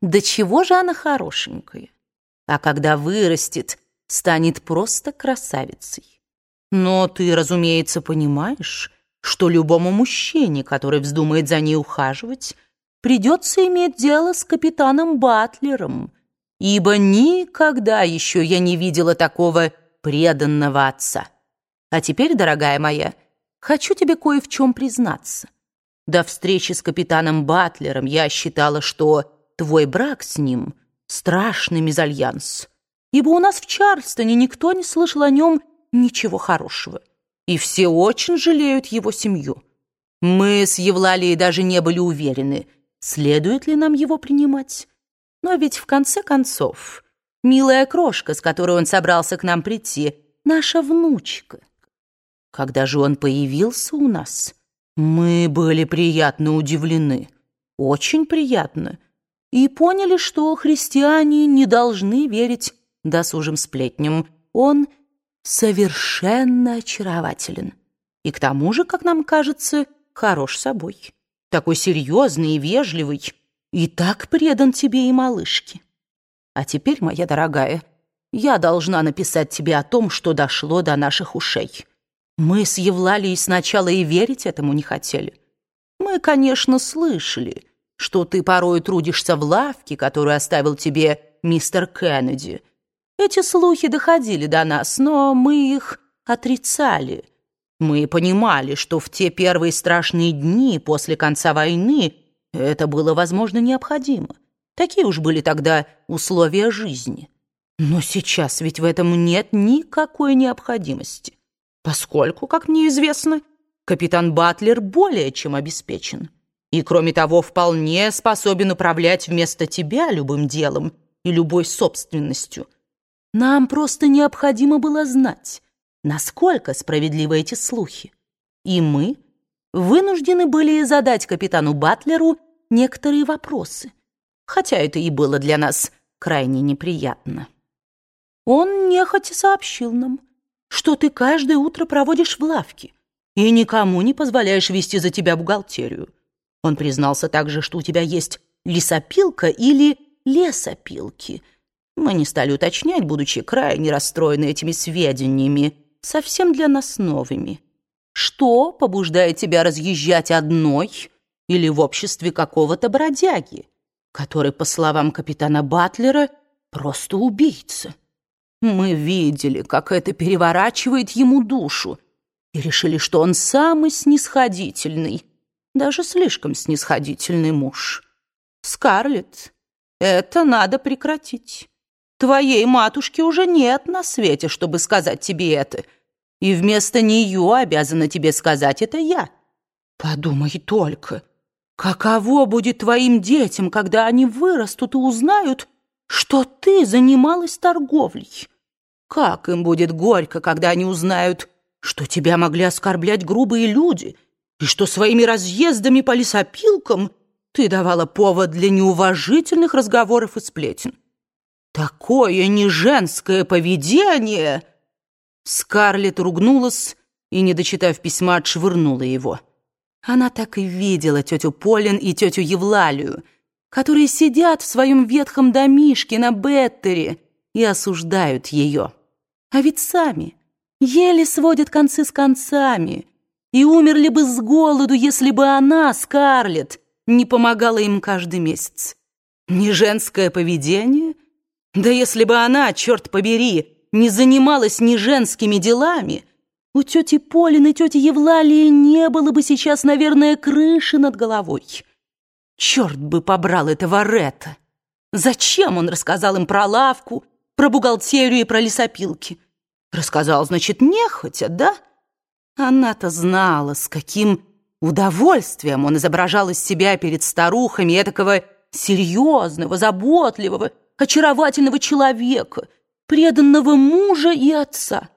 Да чего же она хорошенькая? А когда вырастет, станет просто красавицей. Но ты, разумеется, понимаешь, что любому мужчине, который вздумает за ней ухаживать, придется иметь дело с капитаном Батлером, ибо никогда еще я не видела такого преданного отца. А теперь, дорогая моя, хочу тебе кое в чем признаться. До встречи с капитаном Батлером я считала, что твой брак с ним — страшный мезальянс, ибо у нас в Чарльстоне никто не слышал о нем ничего хорошего, и все очень жалеют его семью. Мы с Евлалией даже не были уверены, следует ли нам его принимать. Но ведь в конце концов, милая крошка, с которой он собрался к нам прийти, наша внучка. Когда же он появился у нас, мы были приятно удивлены, очень приятно, и поняли, что христиане не должны верить досужим сплетням. Он совершенно очарователен. И к тому же, как нам кажется, хорош собой. Такой серьезный и вежливый, и так предан тебе и малышке. А теперь, моя дорогая, я должна написать тебе о том, что дошло до наших ушей. Мы с Евлалией сначала и верить этому не хотели. Мы, конечно, слышали, что ты порой трудишься в лавке, которую оставил тебе мистер Кеннеди. Эти слухи доходили до нас, но мы их отрицали. Мы понимали, что в те первые страшные дни после конца войны это было, возможно, необходимо. Такие уж были тогда условия жизни. Но сейчас ведь в этом нет никакой необходимости поскольку, как мне известно, капитан Батлер более чем обеспечен. И, кроме того, вполне способен управлять вместо тебя любым делом и любой собственностью. Нам просто необходимо было знать, насколько справедливы эти слухи. И мы вынуждены были задать капитану Батлеру некоторые вопросы, хотя это и было для нас крайне неприятно. Он нехотя сообщил нам, что ты каждое утро проводишь в лавке и никому не позволяешь вести за тебя бухгалтерию. Он признался также, что у тебя есть лесопилка или лесопилки. Мы не стали уточнять, будучи крайне расстроены этими сведениями, совсем для нас новыми. Что побуждает тебя разъезжать одной или в обществе какого-то бродяги, который, по словам капитана Батлера, просто убийца? Мы видели, как это переворачивает ему душу, и решили, что он самый снисходительный, даже слишком снисходительный муж. Скарлетт, это надо прекратить. Твоей матушки уже нет на свете, чтобы сказать тебе это, и вместо нее обязана тебе сказать это я. Подумай только, каково будет твоим детям, когда они вырастут и узнают, что ты занималась торговлей. Как им будет горько, когда они узнают, что тебя могли оскорблять грубые люди, и что своими разъездами по лесопилкам ты давала повод для неуважительных разговоров и сплетен. Такое неженское поведение!» Скарлетт ругнулась и, не дочитав письма, отшвырнула его. Она так и видела тетю Полин и тетю Евлалию, которые сидят в своем ветхом домишке на Беттере и осуждают ее. А ведь сами еле сводят концы с концами и умерли бы с голоду, если бы она, Скарлетт, не помогала им каждый месяц. Не женское поведение? Да если бы она, черт побери, не занималась ни женскими делами, у тети Полины и тети Евлалии не было бы сейчас, наверное, крыши над головой. Черт бы побрал этого Ретта! Зачем он рассказал им про лавку, про бухгалтерию и про лесопилки? Рассказал, значит, нехотя, да? Она-то знала, с каким удовольствием он изображал из себя перед старухами этакого серьезного, заботливого, очаровательного человека, преданного мужа и отца.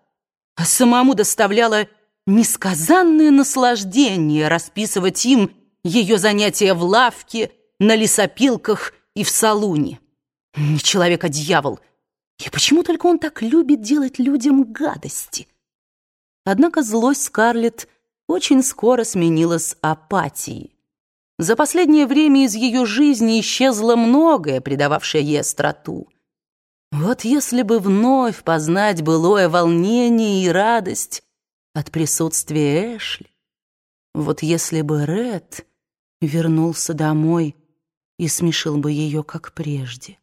А самому доставляло несказанное наслаждение расписывать им ее занятия в лавке, на лесопилках и в салуне. Не человек, а дьявол. И почему только он так любит делать людям гадости? Однако злость Скарлетт очень скоро сменилась апатией. За последнее время из ее жизни исчезло многое, придававшее ей остроту. Вот если бы вновь познать былое волнение и радость от присутствия Эшли, вот если бы Ред вернулся домой и смешил бы ее, как прежде.